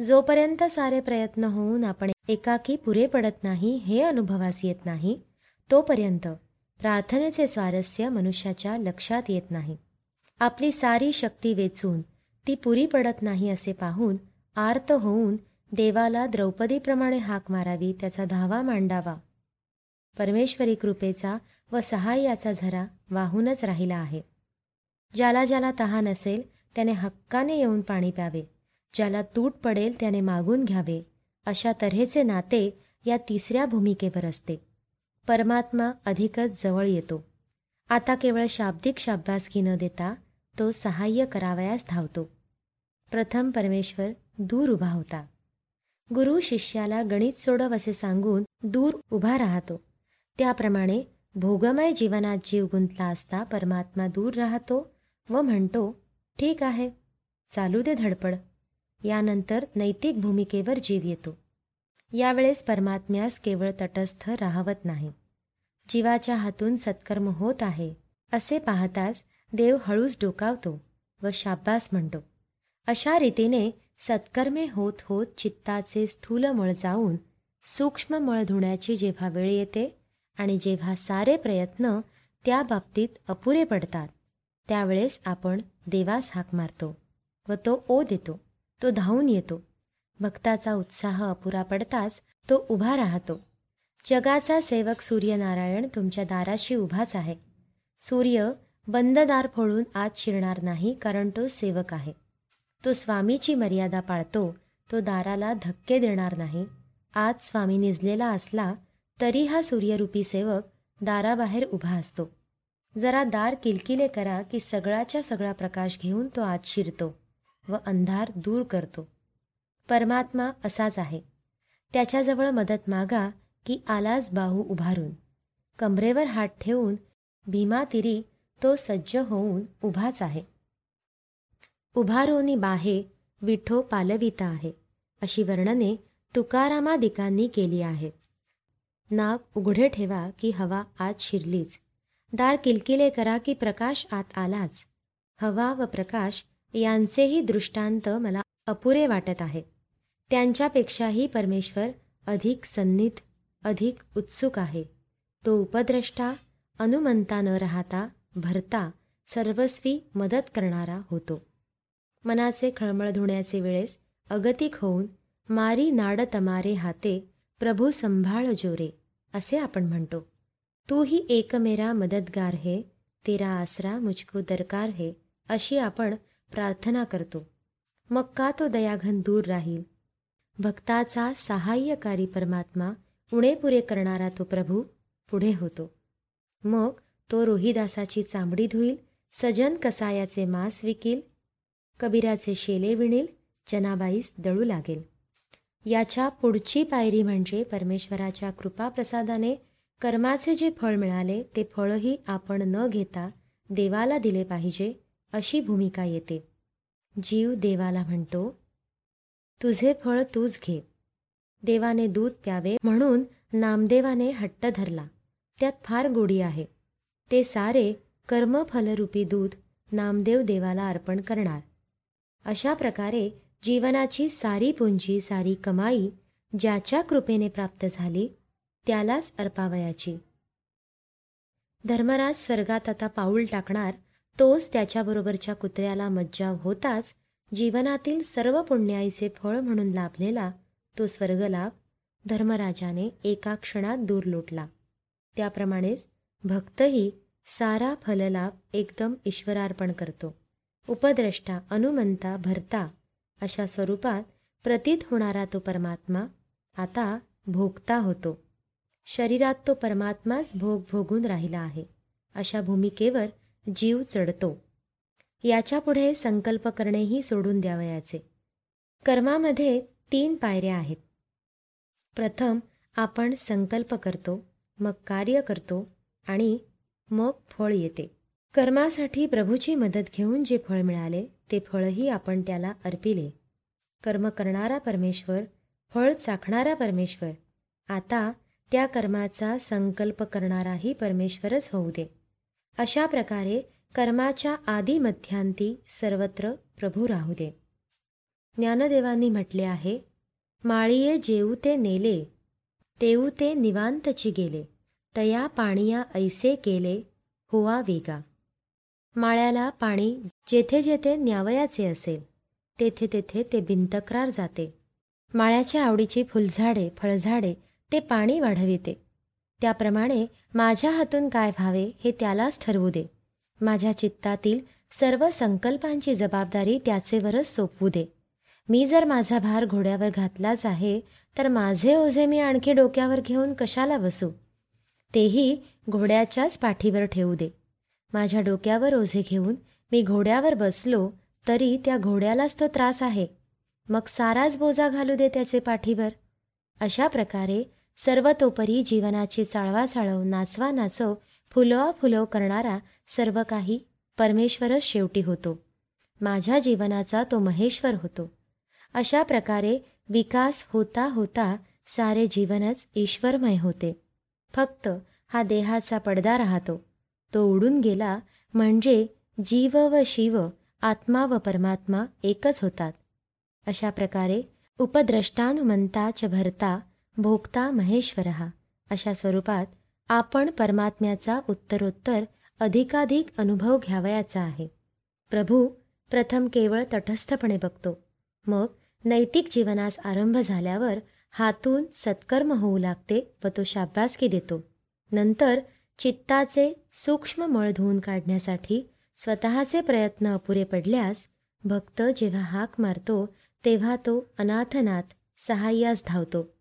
जोपर्यंत सारे प्रयत्न होऊन आपण एकाकी पुरे पडत नाही हे अनुभवास येत नाही तोपर्यंत प्रार्थनेचे स्वारस्य मनुष्याच्या लक्षात येत नाही. आपली सारी शक्ती वेचून ती पुरी पडत नाही असे पाहून आर्त होऊन देवाला द्रौपदीप्रमाणे हाक मारावी त्याचा धावा मांडावा. परमेश्वरी कृपेचा व सहाय्याचा झरा वाहूनच राहिला आहे. ज्याला ज्याला तहान असेल त्याने हक्काने येऊन पाणी प्यावे. ज्याला तूट पडेल त्याने मागून घ्यावे. अशा तऱ्हेचे नाते या तिसऱ्या भूमिकेवर असते. परमात्मा अधिकच जवळ येतो. आता केवळ शाब्दिक शाब्दासकी न देता तो सहाय्य करावयास धावतो. प्रथम परमेश्वर दूर उभा होता. गुरु शिष्याला गणित सोडव असे सांगून दूर उभा राहतो. त्याप्रमाणे भोगमय जीवनात जीव गुंतला असता परमात्मा दूर राहतो व म्हणतो ठीक आहे चालू दे धडपड. यानंतर नैतिक भूमिकेवर जीव येतो. यावेळेस परमात्म्यास केवळ तटस्थ राहवत नाही. जीवाच्या हातून सत्कर्म होत आहे असे पाहताच देव हळूच डोकावतो व शाब्बास म्हणतो. अशा रीतीने सत्कर्मे होत होत चित्ताचे स्थूल मळ जाऊन सूक्ष्म मळ धुण्याची जेव्हा वेळ येते आणि जेव्हा सारे प्रयत्न त्या बाबतीत अपुरे पडतात त्यावेळेस आपण देवास हाक मारतो व तो ओ देतो. तो धावून येतो. भक्ताचा उत्साह अपुरा पडताच तो उभा राहतो. जगाचा सेवक सूर्यनारायण तुमच्या दाराशी उभाच आहे. सूर्य बंद दार फोडून आत शिरणार नाही कारण तो सेवक आहे. तो स्वामीची मर्यादा पाळतो तो दाराला धक्के देणार नाही. आज स्वामी निजलेला असला तरी हा सूर्यरूपी सेवक दाराबाहेर उभा असतो. जरा दार किलकिले करा की सगळाच्या सगळा प्रकाश घेऊन तो आत शिरतो. व अंधार दूर करतो. परमात्मा असाच आहे. त्याच्याजवळ मदत मागा की आलाच बाहू उभारून. कमरेवर हात ठेवून भीमातिरी तो सज्ज होऊन उभाच आहे. उभारोनी बाहे विठो पालविता आहे. अशी वर्णने तुकारामादिकांनी केली आहेत नाक उघडे ठेवा की हवा आत शिरलीच. दार किलकिले करा की प्रकाश आत आलाच. हवा व प्रकाश यांचेही दृष्टांत मला अपुरे वाटत आहेत त्यांच्यापेक्षाही परमेश्वर अधिक सन्निध अधिक उत्सुक आहे. तो उपद्रष्टा अनुमंता न राहता भरता सर्वस्वी मदत करणारा होतो. मनाचे खळमळ धुण्याचे वेळेस अगतिक होऊन मारी नाड तमारे हाते प्रभू संभाळ जोरे असे आपण म्हणतो. तू ही एकमेरा मदतगार हे तेरा आसरा मुझको दरकार हे अशी आपण प्रार्थना करतो. मग का तो दयाघन दूर राहील? भक्ताचा सहाय्यकारी परमात्मा उणेपुरे करणारा तो प्रभू पुढे होतो. मग तो रोहिदासाची चांबडी धुईल सजन कसायाचे मांस विकील कबीराचे शेले विणील जनाबाईस दळू लागेल. याच्या पुढची पायरी म्हणजे परमेश्वराच्या कृपाप्रसादाने कर्माचे जे फळ मिळाले ते फळही आपण न घेता देवाला दिले पाहिजे अशी भूमिका येते. जीव देवाला म्हणतो तुझे फळ तूच घे. देवाने दूध प्यावे म्हणून नामदेवाने हट्ट धरला. त्यात फार गोडी आहे. ते सारे कर्मफलरूपी दूध नामदेव देवाला अर्पण करणार. अशा प्रकारे जीवनाची सारी पुंजी सारी कमाई ज्याच्या कृपेने प्राप्त झाली त्यालाच अर्पावयाची. धर्मराज स्वर्गात आता पाऊल टाकणार तोच त्याच्याबरोबरच्या कुत्र्याला मज्जाव होताच जीवनातील सर्व पुण्याईचे फळ म्हणून लाभलेला तो स्वर्गलाभ धर्मराजाने एका क्षणात दूर लोटला. त्याप्रमाणेच भक्तही सारा फललाभ एकदम ईश्वरार्पण करतो. उपद्रष्टा अनुमंता भरता अशा स्वरूपात प्रतीत होणारा तो परमात्मा आता भोगता होतो. शरीरात तो परमात्माच भोग भोगून राहिला आहे. अशा भूमिकेवर जीव चढतो. याच्यापुढे संकल्प करणेही सोडून द्यावयाचे. कर्मामध्ये तीन पायऱ्या आहेत. प्रथम आपण संकल्प करतो मग कार्य करतो आणि मग फळ येते. कर्मासाठी प्रभूची मदत घेऊन जे फळ मिळाले ते फळही आपण त्याला अर्पिले. कर्म करणारा परमेश्वर फळ चाखणारा परमेश्वर आता त्या कर्माचा संकल्प करणाराही परमेश्वरच होऊ दे. अशा प्रकारे कर्माच्या आदी मध्यांती सर्वत्र प्रभू राहू दे. ज्ञानदेवांनी म्हटले आहे माळीये जेऊ ते नेले तेऊ ते निवांतची गेले तया पाणिया ऐसे केले हुआ वेगा. माळ्याला पाणी जेथे जेथे न्यावयाचे असेल तेथे तेथे ते बिनतक्रार जाते. माळ्याच्या आवडीची फुलझाडे फळझाडे ते पाणी वाढविते. त्याप्रमाणे माझ्या हातून काय व्हावे हे त्यालाच ठरवू दे. माझ्या चित्तातील सर्व संकल्पांची जबाबदारी त्याचेवरच सोपवू दे. मी जर माझा भार घोड्यावर घातलाच आहे तर माझे ओझे मी आणखी डोक्यावर घेऊन कशाला बसू? तेही घोड्याच्याच पाठीवर ठेवू दे. माझ्या डोक्यावर ओझे घेऊन मी घोड्यावर बसलो तरी त्या घोड्यालाच तो त्रास आहे. मग साराच बोजा घालू दे त्याचे पाठीवर. अशा प्रकारे सर्वतोपरी जीवनाची चाळवा चाळव नाचवा नाचव फुलवा फुलव करणारा सर्व काही परमेश्वरच शेवटी होतो. माझ्या जीवनाचा तो महेश्वर होतो. अशा प्रकारे विकास होता होता सारे जीवनच ईश्वरमय होते. फक्त हा देहाचा पडदा राहतो. तो उडून गेला म्हणजे जीव व शिव आत्मा व परमात्मा एकच होतात. अशा प्रकारे उपद्रष्टानुमंता च भरता भोगता महेश्वर. अशा स्वरूपात आपण परमात्म्याचा उत्तरोत्तर अधिकाधिक अनुभव घ्यावयाचा आहे. प्रभू प्रथम केवळ तटस्थपणे बघतो. मग नैतिक जीवनास आरंभ झाल्यावर हातून सत्कर्म होऊ लागते व तो शाब्बासकी देतो. नंतर चित्ताचे सूक्ष्म मळ धुवून काढण्यासाठी स्वतःचे प्रयत्न अपुरे पडल्यास भक्त जेव्हा हाक मारतो तेव्हा तो अनाथनाथ सहाय्यास धावतो.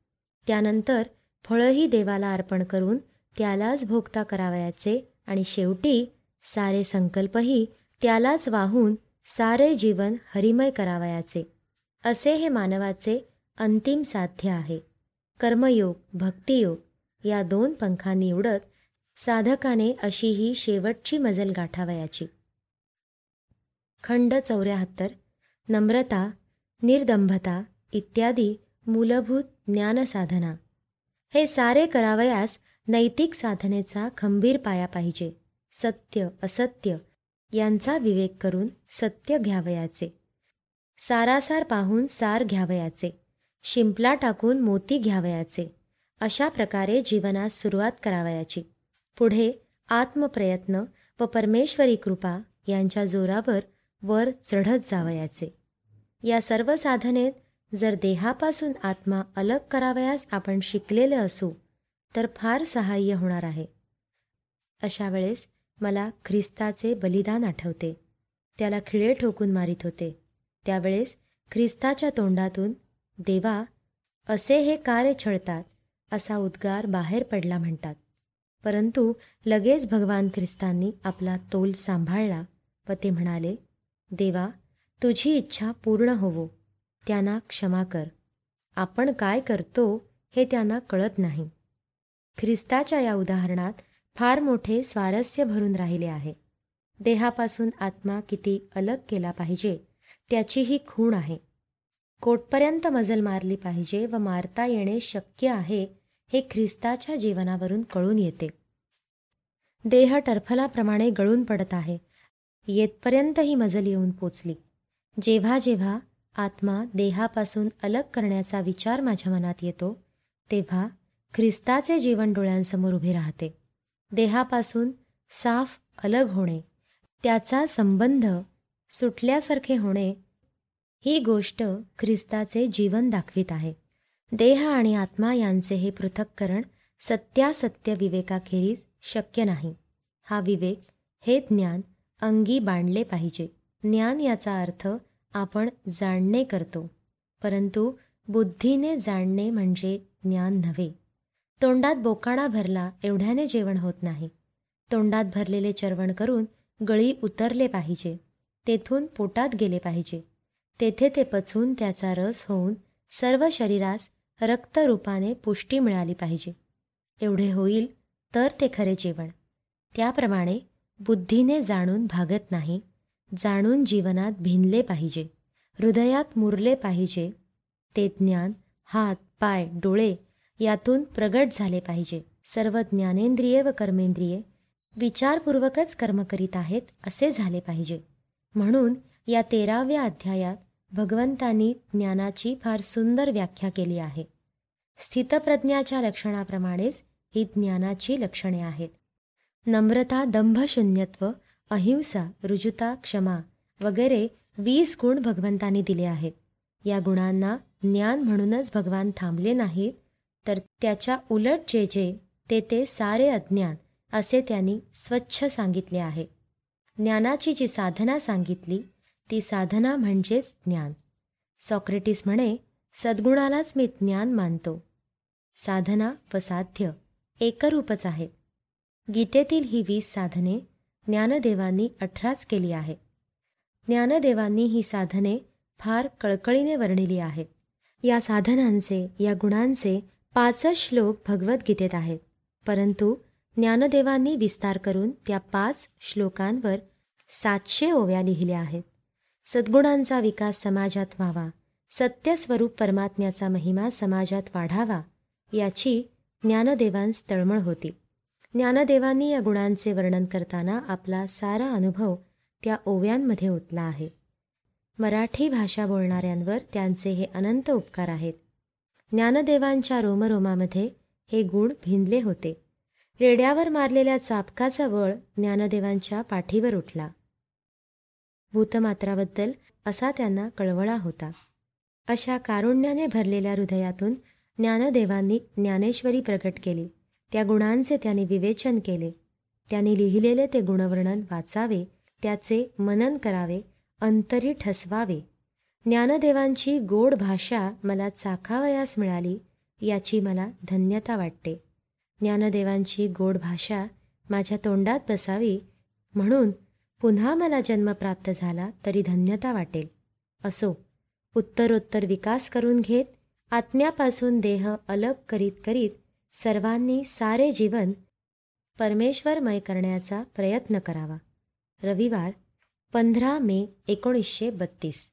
त्यानंतर फळंही देवाला अर्पण करून त्यालाच भोगता करावयाचे आणि शेवटी सारे संकल्पही त्यालाच वाहून सारे जीवन हरिमय करावयाचे. असे हे मानवाचे अंतिम साध्य आहे. कर्मयोग भक्तियोग या दोन पंखांनी उडत साधकाने अशी ही शेवटची मजल गाठावयाची. खंड चौऱ्याहत्तर नम्रता निर्दंभता इत्यादी मूलभूत ज्ञानसाधना. हे सारे करावयास नैतिक साधनेचा खंबीर पाया पाहिजे. सत्य असत्य यांचा विवेक करून सत्य घ्यावयाचे. सारासार पाहून सार घ्यावयाचे. शिंपला टाकून मोती घ्यावयाचे. अशा प्रकारे जीवनास सुरुवात करावयाची. पुढे आत्मप्रयत्न व परमेश्वरी कृपा यांच्या जोरावर वर चढत जावयाचे. या सर्व साधनेत जर देहापासून आत्मा अलग करावयास आपण शिकलेले असू तर फार सहाय्य होणार आहे. अशा वेळेस मला ख्रिस्ताचे बलिदान आठवते. त्याला खिळे ठोकून मारित होते. त्यावेळेस ख्रिस्ताच्या तोंडातून देवा असे हे कार्य छळतात? असा उद्गार बाहेर पडला म्हणतात. परंतु लगेच भगवान ख्रिस्तांनी आपला तोल सांभाळला व ते म्हणाले देवा तुझी इच्छा पूर्ण होवो. त्यांना क्षमा कर. आपण काय करतो हे त्यांना कळत नाही. ख्रिस्ताच्या या उदाहरणात फार मोठे स्वारस्य भरून राहिले आहे. देहापासून आत्मा किती अलग केला पाहिजे त्याची ही खूण आहे. कोटपर्यंत मजल मारली पाहिजे व मारता येणे शक्य आहे हे ख्रिस्ताच्या जीवनावरून कळून येते. देह टरफलाप्रमाणे गळून पडत आहे. येतपर्यंत ही मजल येऊन पोचली. जेव्हा जेव्हा आत्मा देहापासून अलग करण्याचा विचार माझ्या मनात येतो तेव्हा ख्रिस्ताचे जीवन डोळ्यांसमोर उभे राहते. देहापासून साफ अलग होणे त्याचा संबंध सुटल्यासारखे होणे ही गोष्ट ख्रिस्ताचे जीवन दाखवित आहे. देह आणि आत्मा यांचे हे पृथक्करण सत्यासत्य विवेकाखेरीज शक्य नाही. हा विवेक हे ज्ञान अंगी बांधले पाहिजे. ज्ञान याचा अर्थ आपण जाणणे करतो. परंतु बुद्धीने जाणणे म्हणजे ज्ञान नव्हे. तोंडात बोकाणा भरला एवढ्याने जेवण होत नाही. तोंडात भरलेले चरवण करून गळी उतरले पाहिजे. तेथून पोटात गेले पाहिजे. तेथे ते पचून त्याचा रस होऊन सर्व शरीरास रक्तरूपाने पुष्टी मिळाली पाहिजे. एवढे होईल तर ते खरे जेवण. त्याप्रमाणे बुद्धीने जाणून भागत नाही. जाणून जीवनात भिनले पाहिजे. हृदयात मुरले पाहिजे. ते ज्ञान हात पाय डोळे यातून प्रगट झाले पाहिजे. सर्व ज्ञानेंद्रिये व कर्मेंद्रिये विचारपूर्वकच कर्म करीत आहेत असे झाले पाहिजे. म्हणून या तेराव्या अध्यायात भगवंतांनी ज्ञानाची फार सुंदर व्याख्या केली आहे. स्थितप्रज्ञाच्या लक्षणाप्रमाणेच ही ज्ञानाची लक्षणे आहेत. नम्रता दंभशून्यत्व अहिंसा रुजुता क्षमा वगैरे वीस गुण भगवंतांनी दिले आहेत. या गुणांना ज्ञान म्हणूनच भगवान थांबले नाहीत तर त्याच्या उलट जे जे ते ते सारे अज्ञान असे त्यांनी स्वच्छ सांगितले आहे. ज्ञानाची जी साधना सांगितली ती साधना म्हणजेच ज्ञान. सॉक्रेटिस म्हणे सद्गुणालाच मी ज्ञान मानतो. साधना व साध्य एकरूपच आहेत गीतेतील ही वीस साधने ज्ञानदेवांनी अठराच केली आहे. ज्ञानदेवांनी ही साधने फार कळकळीने वर्णिली आहेत. या साधनांचे या गुणांचे पाचच श्लोक भगवद्गीतेत आहेत. परंतु ज्ञानदेवांनी विस्तार करून त्या पाच श्लोकांवर सातशे ओव्या लिहिल्या आहेत. सद्गुणांचा विकास समाजात व्हावा सत्यस्वरूप परमात्म्याचा महिमा समाजात वाढावा याची ज्ञानदेवांस तळमळ होती. ज्ञानदेवांनी या गुणांचे वर्णन करताना आपला सारा अनुभव त्या ओव्यांमध्ये ओतला आहे. मराठी भाषा बोलणाऱ्यांवर त्यांचे हे अनंत उपकार आहेत. ज्ञानदेवांच्या रोमरोमामध्ये हे गुण भिनले होते. रेड्यावर मारलेल्या चापकाचा वळ ज्ञानदेवांच्या पाठीवर उठला. भूतमात्राबद्दल असा त्यांना कळवळा होता. अशा कारुण्याने भरलेल्या हृदयातून ज्ञानदेवांनी ज्ञानेश्वरी प्रकट केली. त्या गुणांचे त्याने विवेचन केले. त्याने लिहिलेले ते गुणवर्णन वाचावे त्याचे मनन करावे अंतरी ठसवावे. ज्ञानदेवांची गोड भाषा मला चाखावयास मिळाली याची मला धन्यता वाटते. ज्ञानदेवांची गोड भाषा माझ्या तोंडात बसावी म्हणून पुन्हा मला जन्म प्राप्त झाला तरी धन्यता वाटेल. असो उत्तरोत्तर विकास करून घेत आत्म्यापासून देह अलग करीत करीत सर्वांनी सारे जीवन परमेश्वरमय करण्याचा प्रयत्न करावा. रविवार पंधरा मे एकोणीसशे बत्तीस.